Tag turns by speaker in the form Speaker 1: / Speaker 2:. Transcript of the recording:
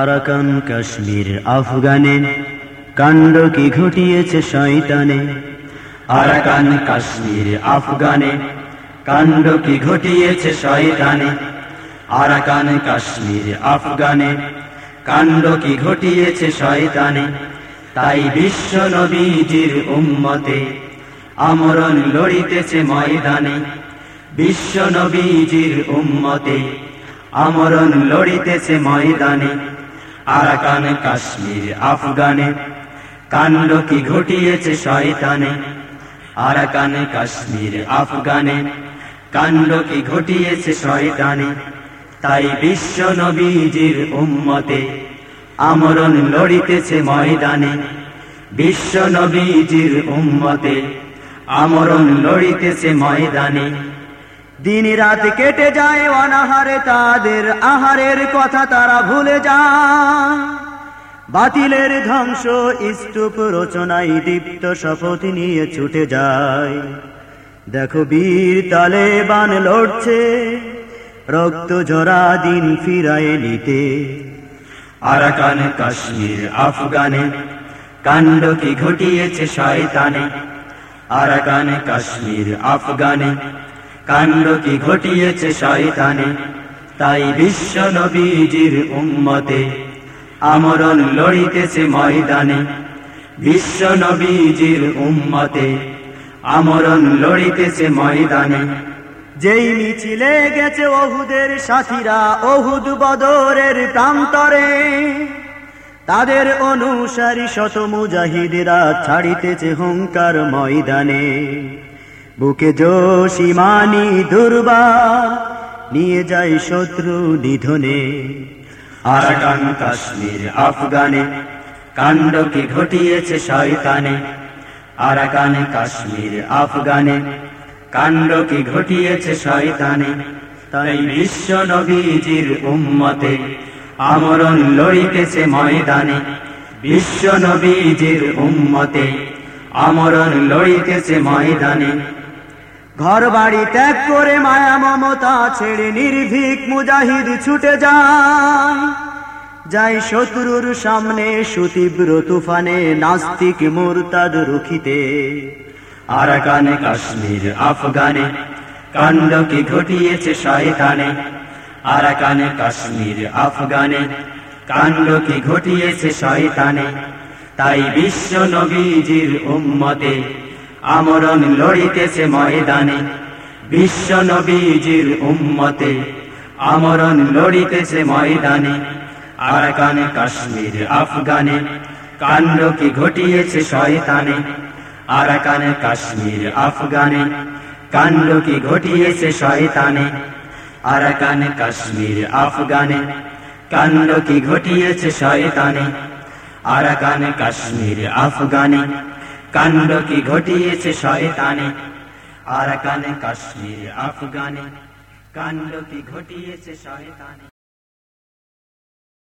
Speaker 1: Arakan Kashmir, আফগানে। কাণ্ড কি ঘটিয়েছে শয়তানে?
Speaker 2: আরাকান কাশ্মীর, আফগানে। কাণ্ড কি ঘটিয়েছে শয়তানে? আরাকান কাশ্মীর, আফগানে। কাণ্ড কি ঘটিয়েছে শয়তানে? তাই বিশ্ব নবীজির উম্মতে আমরণ লড়িতেছে ময়দানে। বিশ্ব নবীজির উম্মতে আমরণ লড়িতেছে ময়দানে। আরাকান, কাশ্মীর, আফগানে। কাণ্ড কি ঘটিয়েছে শয়তানে? আরাকানে, কাশ্মীর, আফগানে। কাণ্ড কি ঘটিয়েছে শয়তানে? তাই বিশ্ব নবীজির উম্মতে আমরণ লড়িতেছে ময়দানে। বিশ্ব নবীজির উম্মতে আমরণ লড়িতেছে ময়দানে।
Speaker 1: দিন রাত কেটে যায় অনাহারে তাদের, আহারের কথা তারা ভুলে যায়। বাতিলের ধ্বংস স্তূপ রচনায় দীপ্ত শপথ নিয়ে ছুটে যায়। দেখো বীর তালে বান লড়ছে, রক্ত জরা দিন ফিরায় নিতে।
Speaker 2: আরাকান, কাশ্মীর, আফগানে, কাণ্ড কি ঘটিয়েছে শয়তানে? আরাকান, কাশ্মীর, আফগানে কাণ্ড কি ঘটিয়েছে শয়তানে? তাই বিশ্ব নবীজির উম্মতে আমরণ লড়িতেছে ময়দানে। বিশ্ব নবীজির উম্মতে আমরণ লড়িতেছে ময়দানে।
Speaker 1: যেই মিছিলে গেছে অহুদের সাথীরা ওহুদ বদরের প্রান্তরে, তাদের অনুসারী শত মুজাহিদেরা ছাড়িতেছে হুঙ্কার ময়দানে। বুকে জোশ ইমানি দুর্বা, নিয়ে যায় শত্রু নিধনে।
Speaker 2: আরাকান কাশ্মীর, আফগানে কাণ্ড কি ঘটিয়েছে শয়তানে। আরাকান কাশ্মীর, আফগানে কাণ্ড কি ঘটিয়েছে শয়তানে। তাই বিশ্ব নবীজির উম্মতে আমরণ লড়িতেছে ময়দানে। বিশ্ব নবীজির উম্মতে আমরণ লড়িতেছে ময়দানে।
Speaker 1: ঘর বাড়ি ত্যাগ করে মায়া মমতা ছেড়ে নির্ভীক মুজাহিদ ছুটে যায়। যাই শত্রুর সামনে সুতীব্র তুফানে নাস্তিক মোরতাদ রুখিতে।
Speaker 2: আরাকানে কাশ্মীর, আফগানে কাণ্ড কি ঘটিয়েছে শয়তানে। আরাকানে কাশ্মীর, আফগানে কাণ্ড কি ঘটিয়েছে শয়তানে। তাই বিশ্ব নবীজির উম্মতে আমরণ লড়িতেছে ময়দানে। বিশ্ব নবীজির উম্মতে আমরণ লড়িতেছে ময়দানে। আরাকানে, কাশ্মীর, আফগানে কাণ্ড কি ঘটিয়েছে শয়তানে। আরাকানে, কাশ্মীর, আফগানে কাণ্ড কি ঘটিয়েছে শয়তানে। আরাকানে, কাশ্মীর, আফগানে কাণ্ড কি ঘটিয়েছে শয়তানে। আরাকানে, কাশ্মীর, আফগানে কাণ্ড কি ঘটিয়েছে শয়তানে? আরাকানে কাশ্মীর আফগানে। কাণ্ড কি ঘটিয়েছে শয়তানে?